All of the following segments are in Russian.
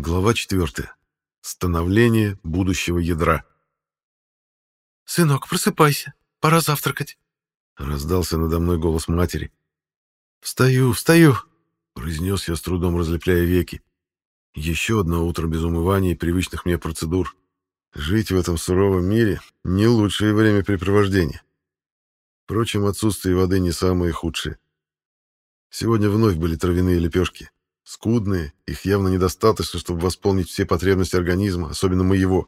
Глава 4. Становление будущего ядра. «Сынок, просыпайся, пора завтракать», — раздался надо мной голос матери. «Встаю, встаю», — произнес я с трудом, разлепляя веки. Еще одно утро без умывания и привычных мне процедур. Жить в этом суровом мире — не лучшее времяпрепровождение. Впрочем, отсутствие воды не самое худшее. Сегодня вновь были травяные лепешки. Скудные, их явно недостаточно, чтобы восполнить все потребности организма, особенно моего.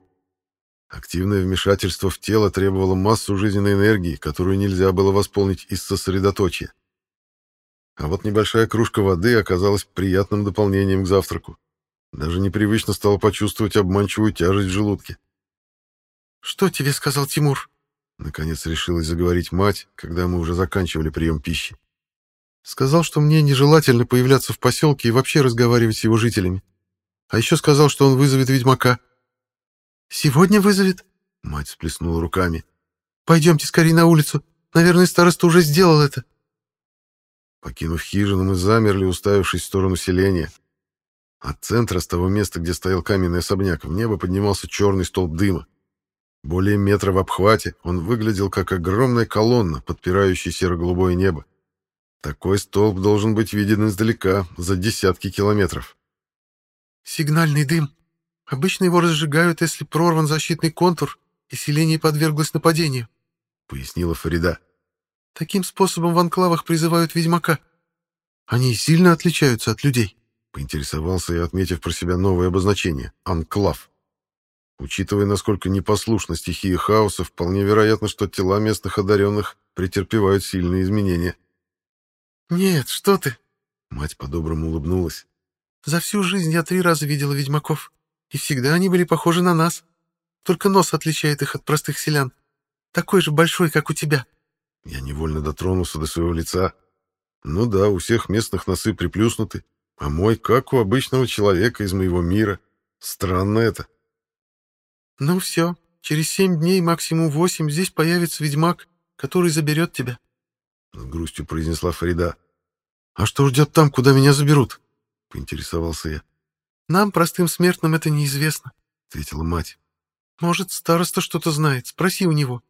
Активное вмешательство в тело требовало массу жизненной энергии, которую нельзя было восполнить из сосредоточия. А вот небольшая кружка воды оказалась приятным дополнением к завтраку. Даже непривычно стало почувствовать обманчивую тяжесть в желудке. «Что тебе сказал Тимур?» Наконец решилась заговорить мать, когда мы уже заканчивали прием пищи. Сказал, что мне нежелательно появляться в поселке и вообще разговаривать с его жителями. А еще сказал, что он вызовет ведьмака. «Сегодня вызовет?» — мать сплеснула руками. «Пойдемте скорее на улицу. Наверное, староста уже сделал это». Покинув хижину, мы замерли, уставившись в сторону селения. От центра, с того места, где стоял каменный особняк, в небо поднимался черный столб дыма. Более метра в обхвате он выглядел как огромная колонна, подпирающая серо-голубое небо. Такой столб должен быть виден издалека, за десятки километров. «Сигнальный дым. Обычно его разжигают, если прорван защитный контур, и селение подверглось нападению», — пояснила Фарида. «Таким способом в анклавах призывают ведьмака. Они сильно отличаются от людей», — поинтересовался я, отметив про себя новое обозначение — «анклав». Учитывая, насколько непослушна стихия хаоса, вполне вероятно, что тела местных одаренных претерпевают сильные изменения. «Нет, что ты!» Мать по-доброму улыбнулась. «За всю жизнь я три раза видела ведьмаков, и всегда они были похожи на нас. Только нос отличает их от простых селян. Такой же большой, как у тебя». Я невольно дотронулся до своего лица. Ну да, у всех местных носы приплюснуты, а мой, как у обычного человека из моего мира. Странно это. «Ну все, через семь дней, максимум восемь, здесь появится ведьмак, который заберет тебя. — с грустью произнесла Фарида. «А что ждет там, куда меня заберут?» — поинтересовался я. «Нам, простым смертным, это неизвестно», — ответила мать. «Может, староста что-то знает, спроси у него.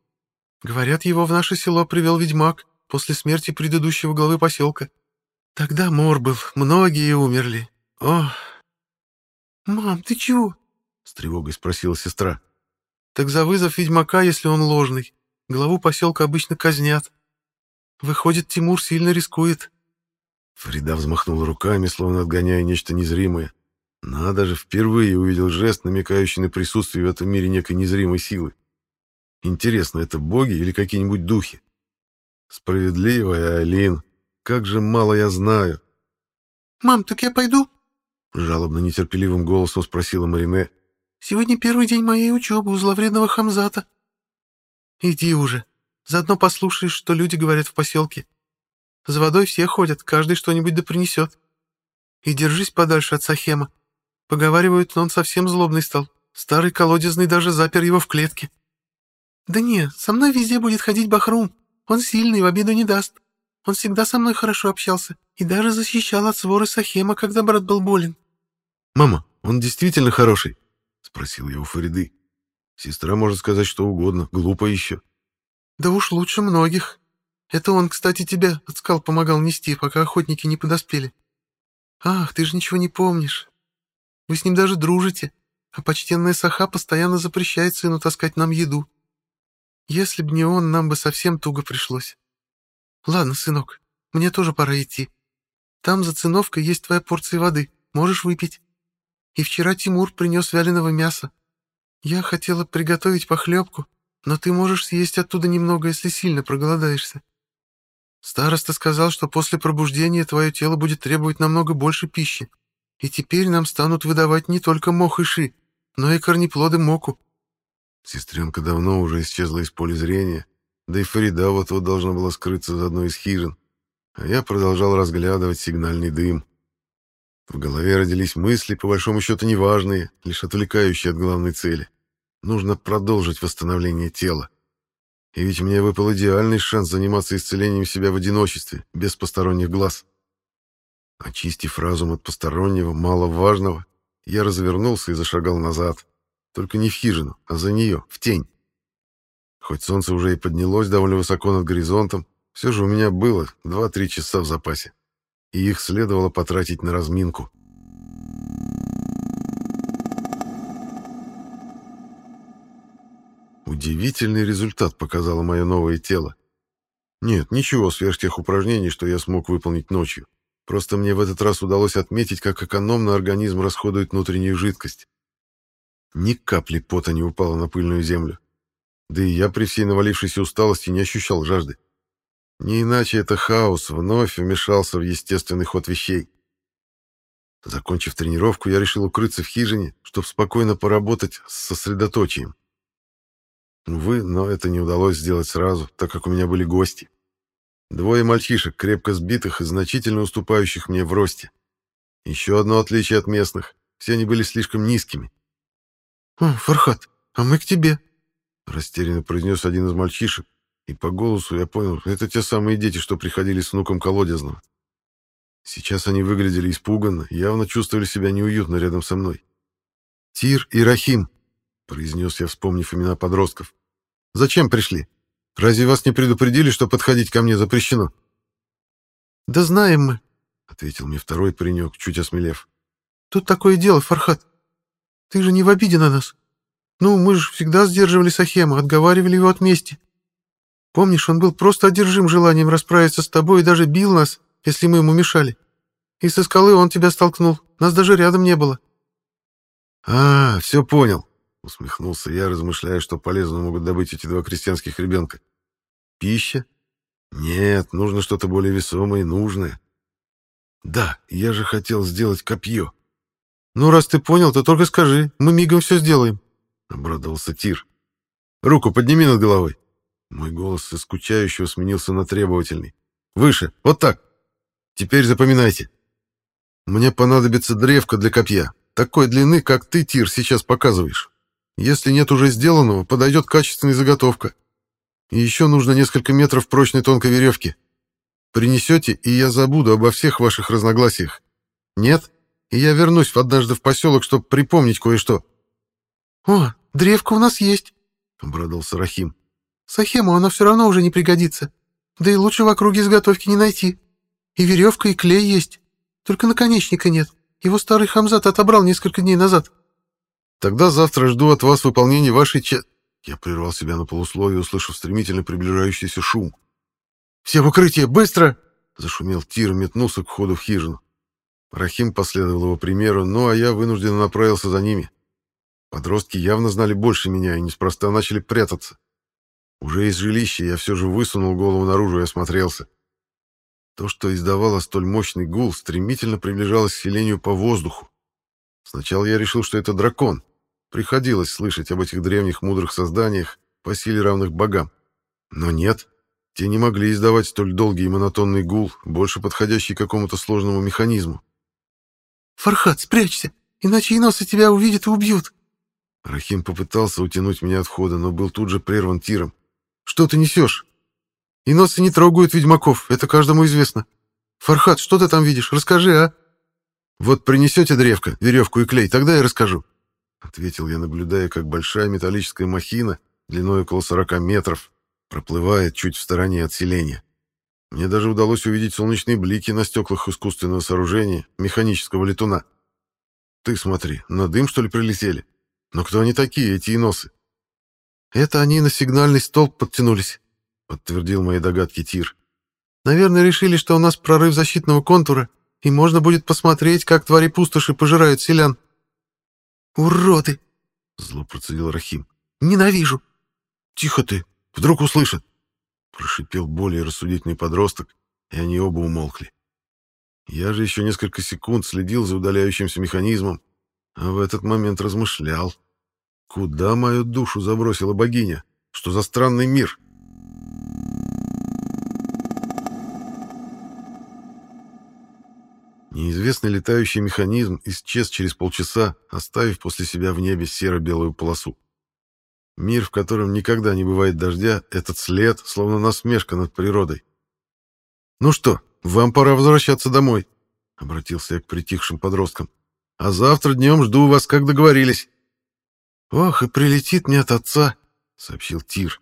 Говорят, его в наше село привел ведьмак после смерти предыдущего главы поселка. Тогда мор был, многие умерли. О!» «Мам, ты чего?» — с тревогой спросила сестра. «Так за вызов ведьмака, если он ложный. Главу поселка обычно казнят. Выходит, Тимур сильно рискует. Фрида взмахнула руками, словно отгоняя нечто незримое. Надо же, впервые увидел жест, намекающий на присутствие в этом мире некой незримой силы. Интересно, это боги или какие-нибудь духи? Справедливая Алин, как же мало я знаю. «Мам, так я пойду?» Жалобно нетерпеливым голосом спросила Марине. «Сегодня первый день моей учебы у зловредного Хамзата». «Иди уже», Заодно послушаешь, что люди говорят в поселке. За водой все ходят, каждый что-нибудь да принесет. И держись подальше от Сахема. Поговаривают, он совсем злобный стал. Старый колодезный даже запер его в клетке. Да не, со мной везде будет ходить Бахрум. Он сильный, в обиду не даст. Он всегда со мной хорошо общался и даже защищал от своры Сахема, когда брат был болен. «Мама, он действительно хороший?» — спросил я у Фариды. Сестра может сказать что угодно, глупо еще. Да уж лучше многих. Это он, кстати, тебя от скал помогал нести, пока охотники не подоспели. Ах, ты же ничего не помнишь. Вы с ним даже дружите, а почтенная Саха постоянно запрещает сыну таскать нам еду. Если б не он, нам бы совсем туго пришлось. Ладно, сынок, мне тоже пора идти. Там за циновкой есть твоя порция воды, можешь выпить. И вчера Тимур принес вяленого мяса. Я хотела приготовить похлебку, но ты можешь съесть оттуда немного, если сильно проголодаешься. Староста сказал, что после пробуждения твое тело будет требовать намного больше пищи, и теперь нам станут выдавать не только мох и ши, но и корнеплоды моку. Сестренка давно уже исчезла из поля зрения, да и Фарида вот-вот должна была скрыться за одной из хижин, а я продолжал разглядывать сигнальный дым. В голове родились мысли, по большому счету неважные, лишь отвлекающие от главной цели — Нужно продолжить восстановление тела. И ведь мне выпал идеальный шанс заниматься исцелением себя в одиночестве, без посторонних глаз. Очистив разум от постороннего, маловажного, я развернулся и зашагал назад. Только не в хижину, а за нее, в тень. Хоть солнце уже и поднялось довольно высоко над горизонтом, все же у меня было 2-3 часа в запасе, и их следовало потратить на разминку. Удивительный результат показало мое новое тело. Нет, ничего сверх тех упражнений, что я смог выполнить ночью. Просто мне в этот раз удалось отметить, как экономно организм расходует внутреннюю жидкость. Ни капли пота не упало на пыльную землю. Да и я при всей навалившейся усталости не ощущал жажды. Не иначе это хаос вновь вмешался в естественный ход вещей. Закончив тренировку, я решил укрыться в хижине, чтобы спокойно поработать с сосредоточием. Увы, но это не удалось сделать сразу, так как у меня были гости. Двое мальчишек, крепко сбитых и значительно уступающих мне в росте. Еще одно отличие от местных. Все они были слишком низкими. «О, Фархат, а мы к тебе», — растерянно произнес один из мальчишек, и по голосу я понял, это те самые дети, что приходили с внуком Колодезного. Сейчас они выглядели испуганно, явно чувствовали себя неуютно рядом со мной. «Тир и Рахим», — произнес я, вспомнив имена подростков. «Зачем пришли? Разве вас не предупредили, что подходить ко мне запрещено?» «Да знаем мы», — ответил мне второй паренек, чуть осмелев. «Тут такое дело, Фархат. Ты же не в обиде на нас. Ну, мы же всегда сдерживали Сахема, отговаривали его от мести. Помнишь, он был просто одержим желанием расправиться с тобой и даже бил нас, если мы ему мешали. И со скалы он тебя столкнул, нас даже рядом не было». «А, все понял», — усмехнулся я, размышляя, что полезно могут добыть эти два крестьянских ребенка. «Пища? Нет, нужно что-то более весомое и нужное. Да, я же хотел сделать копье». «Ну, раз ты понял, то только скажи, мы мигом все сделаем», — обрадовался Тир. «Руку подними над головой». Мой голос со скучающего сменился на требовательный. «Выше, вот так. Теперь запоминайте. Мне понадобится древко для копья, такой длины, как ты, Тир, сейчас показываешь. Если нет уже сделанного, подойдет качественная заготовка. И еще нужно несколько метров прочной тонкой веревки. Принесете, и я забуду обо всех ваших разногласиях. Нет? И я вернусь однажды в поселок, чтобы припомнить кое-что. — О, древко у нас есть, — обрадовался Рахим. — Сахему оно все равно уже не пригодится. Да и лучше в округе изготовки не найти. И веревка, и клей есть. Только наконечника нет. Его старый Хамзат отобрал несколько дней назад. Тогда завтра жду от вас выполнения вашей че...» Я прервал себя на полусловие, услышав стремительно приближающийся шум. «Все в укрытие! Быстро!» — зашумел Тир, метнулся к входу в хижину. Рахим последовал его примеру, ну а я вынужденно направился за ними. Подростки явно знали больше меня и неспроста начали прятаться. Уже из жилища я все же высунул голову наружу и осмотрелся. То, что издавало столь мощный гул, стремительно приближалось к селению по воздуху. Сначала я решил, что это дракон. Приходилось слышать об этих древних мудрых созданиях, по силе равных богам. Но нет, те не могли издавать столь долгий и монотонный гул, больше подходящий какому-то сложному механизму. «Фархат, спрячься, иначе иносы тебя увидят и убьют!» Рахим попытался утянуть меня от входа, но был тут же прерван тиром. «Что ты несешь? Иносы не трогают ведьмаков, это каждому известно. Фархат, что ты там видишь? Расскажи, а?» «Вот принесете древко, веревку и клей, тогда я расскажу», — ответил я, наблюдая, как большая металлическая махина, длиной около 40 метров, проплывает чуть в стороне от селения. Мне даже удалось увидеть солнечные блики на стеклах искусственного сооружения, механического летуна. Ты смотри, на дым, что ли, прилетели? Но кто они такие, эти иносы? Это они на сигнальный столб подтянулись, подтвердил мои догадки Тир. Наверное, решили, что у нас прорыв защитного контура, и можно будет посмотреть, как твари пустоши пожирают селян. «Уроды!» — зло процедил Рахим. «Ненавижу!» «Тихо ты! Вдруг услышат!» — прошипел более рассудительный подросток, и они оба умолкли. Я же еще несколько секунд следил за удаляющимся механизмом, а в этот момент размышлял. Куда мою душу забросила богиня? Что за странный мир?» Неизвестный летающий механизм исчез через полчаса, оставив после себя в небе серо-белую полосу. Мир, в котором никогда не бывает дождя, этот след, словно насмешка над природой. «Ну что, вам пора возвращаться домой», — обратился я к притихшим подросткам. А завтра днем жду вас, как договорились». «Ох, и прилетит мне от отца», — сообщил Тир.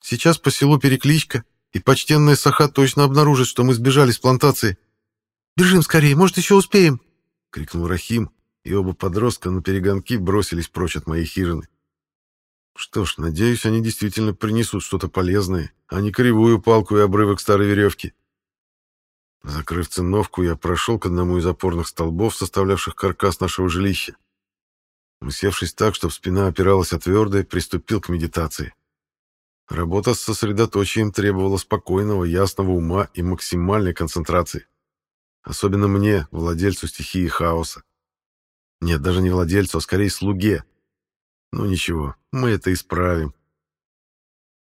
«Сейчас по селу перекличка, и почтенная Саха точно обнаружит, что мы сбежали с плантации. Бежим скорее, может, еще успеем!» — крикнул Рахим, и оба подростка на перегонки бросились прочь от моей хижины. Что ж, надеюсь, они действительно принесут что-то полезное, а не кривую палку и обрывок старой веревки. Закрыв циновку, я прошел к одному из опорных столбов, составлявших каркас нашего жилища. Усевшись так, чтобы спина опиралась о твердое, приступил к медитации. Работа с сосредоточием требовала спокойного, ясного ума и максимальной концентрации. Особенно мне, владельцу стихии хаоса. Нет, даже не владельцу, а скорее слуге. Ну ничего, мы это исправим.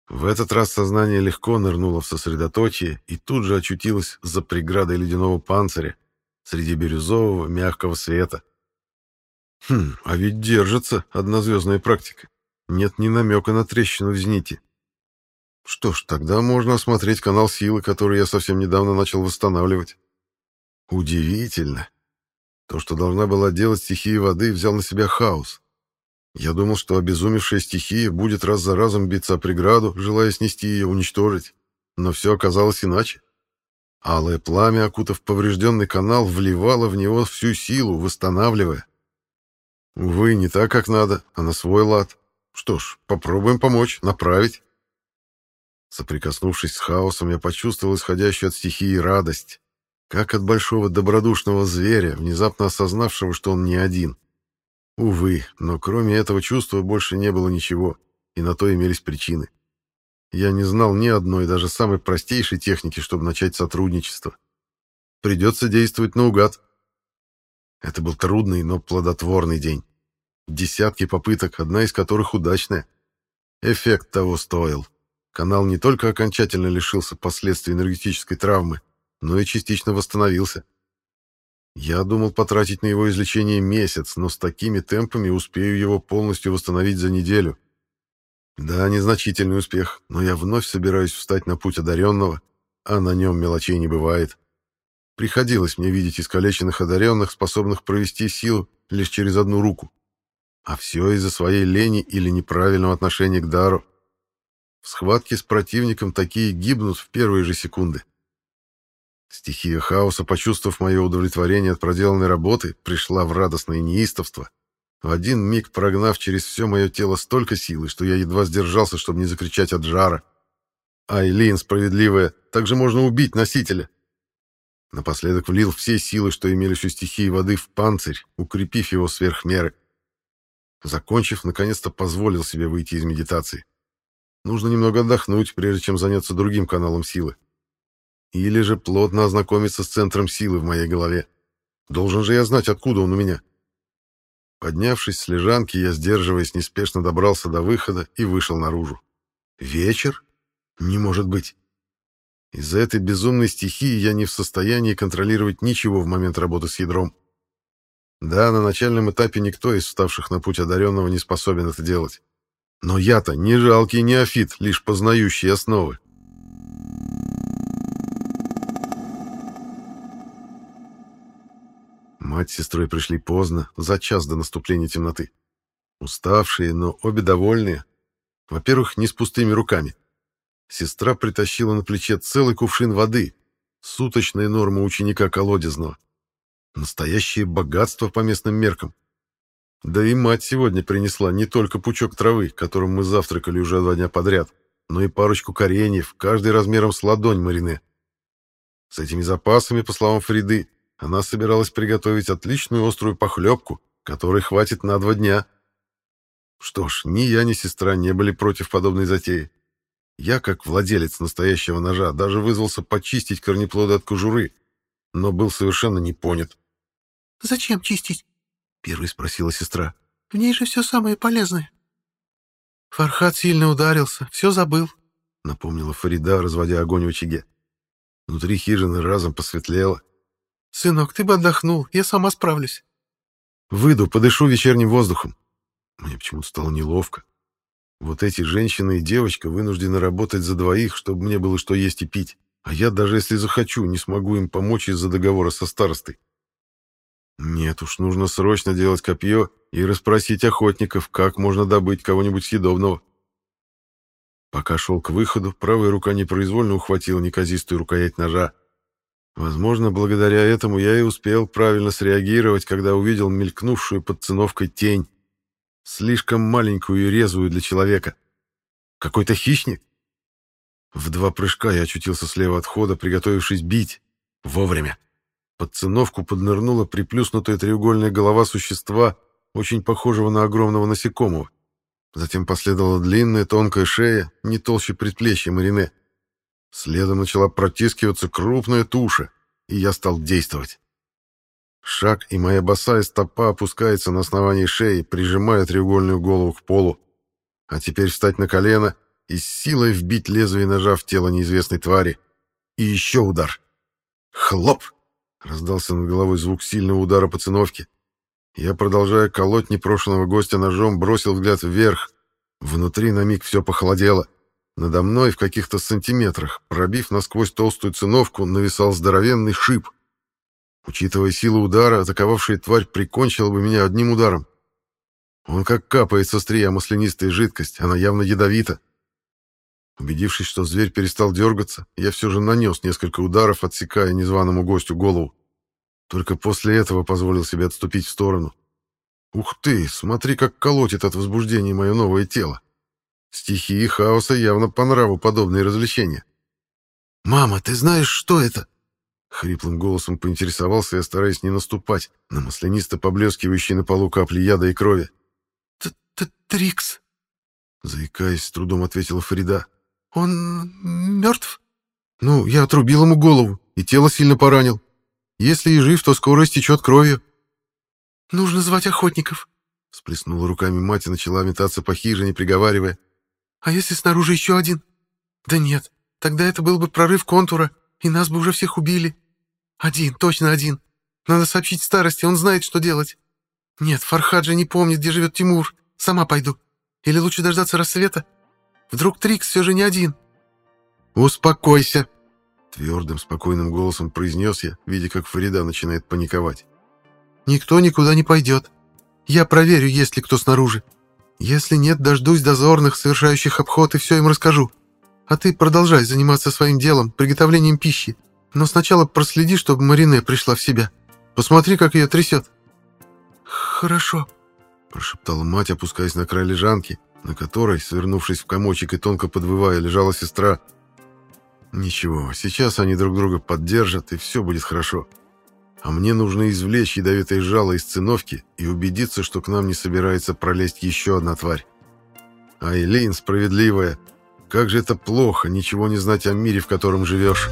В этот раз сознание легко нырнуло в сосредоточие и тут же очутилось за преградой ледяного панциря среди бирюзового мягкого света. Хм, а ведь держится однозвездная практика. Нет ни намека на трещину в зените. Что ж, тогда можно осмотреть канал силы, который я совсем недавно начал восстанавливать. Удивительно. То, что должна была делать стихия воды, взял на себя хаос. Я думал, что обезумевшая стихия будет раз за разом биться о преграду, желая снести ее, уничтожить. Но все оказалось иначе. Алое пламя, окутав поврежденный канал, вливало в него всю силу, восстанавливая. Увы, не так, как надо, а на свой лад. Что ж, попробуем помочь, направить. Соприкоснувшись с хаосом, я почувствовал исходящую от стихии радость, как от большого добродушного зверя, внезапно осознавшего, что он не один. Увы, но кроме этого чувства больше не было ничего, и на то имелись причины. Я не знал ни одной, даже самой простейшей техники, чтобы начать сотрудничество. Придется действовать наугад. Это был трудный, но плодотворный день. Десятки попыток, одна из которых удачная. Эффект того стоил. Канал не только окончательно лишился последствий энергетической травмы, но и частично восстановился. Я думал потратить на его излечение месяц, но с такими темпами успею его полностью восстановить за неделю. Да, незначительный успех, но я вновь собираюсь встать на путь одаренного, а на нем мелочей не бывает. Приходилось мне видеть искалеченных одаренных, способных провести силу лишь через одну руку. А все из-за своей лени или неправильного отношения к дару. В схватке с противником такие гибнут в первые же секунды. Стихия хаоса, почувствовав мое удовлетворение от проделанной работы, пришла в радостное неистовство, в один миг прогнав через все мое тело столько силы, что я едва сдержался, чтобы не закричать от жара. Айлин, справедливая, так же можно убить носителя. Напоследок влил все силы, что имелись у стихии воды, в панцирь, укрепив его сверх меры. Закончив, наконец-то позволил себе выйти из медитации. Нужно немного отдохнуть, прежде чем заняться другим каналом силы. Или же плотно ознакомиться с центром силы в моей голове. Должен же я знать, откуда он у меня. Поднявшись с лежанки, я, сдерживаясь, неспешно добрался до выхода и вышел наружу. Вечер? Не может быть. Из-за этой безумной стихии я не в состоянии контролировать ничего в момент работы с ядром. Да, на начальном этапе никто из вставших на путь одаренного не способен это делать. Но я-то не жалкий неофит, лишь познающий основы. Мать с сестрой пришли поздно, за час до наступления темноты. Уставшие, но обе довольные. Во-первых, не с пустыми руками. Сестра притащила на плече целый кувшин воды, суточная норма ученика колодезного. Настоящее богатство по местным меркам. Да и мать сегодня принесла не только пучок травы, которым мы завтракали уже два дня подряд, но и парочку кореньев, каждый размером с ладонь марине. С этими запасами, по словам Фриды, она собиралась приготовить отличную острую похлебку, которой хватит на два дня. Что ж, ни я, ни сестра не были против подобной затеи. Я, как владелец настоящего ножа, даже вызвался почистить корнеплоды от кожуры, но был совершенно не понят. «Зачем чистить?» — первой спросила сестра. «В ней же все самое полезное». «Фархат сильно ударился, все забыл», — напомнила Фарида, разводя огонь в очаге. Внутри хижины разом посветлело. «Сынок, ты бы отдохнул, я сама справлюсь». «Выйду, подышу вечерним воздухом». Мне почему-то стало неловко. Вот эти женщина и девочка вынуждены работать за двоих, чтобы мне было что есть и пить. А я, даже если захочу, не смогу им помочь из-за договора со старостой. Нет уж, нужно срочно делать копье и расспросить охотников, как можно добыть кого-нибудь съедобного. Пока шел к выходу, правая рука непроизвольно ухватила неказистую рукоять ножа. Возможно, благодаря этому я и успел правильно среагировать, когда увидел мелькнувшую под циновкой тень. Слишком маленькую и резвую для человека. Какой-то хищник? В два прыжка я очутился слева от хода, приготовившись бить. Вовремя. Под циновку поднырнула приплюснутая треугольная голова существа, очень похожего на огромного насекомого. Затем последовала длинная тонкая шея, не толще предплечья Марине. Следом начала протискиваться крупная туша, и я стал действовать. Шаг, и моя босая стопа опускается на основании шеи, прижимая треугольную голову к полу. А теперь встать на колено и с силой вбить лезвие ножа в тело неизвестной твари. И еще удар. Хлоп! Раздался над головой звук сильного удара по циновке. Я, продолжая колоть непрошенного гостя ножом, бросил взгляд вверх. Внутри на миг все похолодело. Надо мной в каких-то сантиметрах, пробив насквозь толстую циновку, нависал здоровенный шип. Учитывая силу удара, атаковавшая тварь прикончила бы меня одним ударом. Он как капает со стрия маслянистая жидкость, она явно ядовита. Убедившись, что зверь перестал дергаться, я все же нанес несколько ударов, отсекая незваному гостю голову. Только после этого позволил себе отступить в сторону. Ух ты, смотри, как колотит от возбуждения мое новое тело. Стихии хаоса явно по нраву подобные развлечения. «Мама, ты знаешь, что это?» Хриплым голосом поинтересовался я, стараясь не наступать на маслянисто поблескивающие на полу капли яда и крови. «Трикс», — заикаясь, с трудом ответила Фарида. «Он мертв?» «Ну, я отрубил ему голову и тело сильно поранил. Если и жив, то скоро истечет кровью». «Нужно звать охотников», — всплеснула руками мать и начала метаться по хижине, приговаривая. «А если снаружи еще один?» «Да нет, тогда это был бы прорыв контура, и нас бы уже всех убили. Один, точно один. Надо сообщить старости, он знает, что делать. Нет, Фархаджа не помнит, где живет Тимур. Сама пойду. Или лучше дождаться рассвета?» Вдруг Трикс все же не один?» «Успокойся!» Твердым, спокойным голосом произнес я, видя, как Фарида начинает паниковать. «Никто никуда не пойдет. Я проверю, есть ли кто снаружи. Если нет, дождусь дозорных, совершающих обход, и все им расскажу. А ты продолжай заниматься своим делом, приготовлением пищи. Но сначала проследи, чтобы Марине пришла в себя. Посмотри, как ее трясет». «Хорошо», — прошептала мать, опускаясь на край лежанки, на которой, свернувшись в комочек и тонко подвывая, лежала сестра. Ничего, сейчас они друг друга поддержат, и все будет хорошо. А мне нужно извлечь ядовитое жало из циновки и убедиться, что к нам не собирается пролезть еще одна тварь. Айлин справедливая. Как же это плохо, ничего не знать о мире, в котором живешь».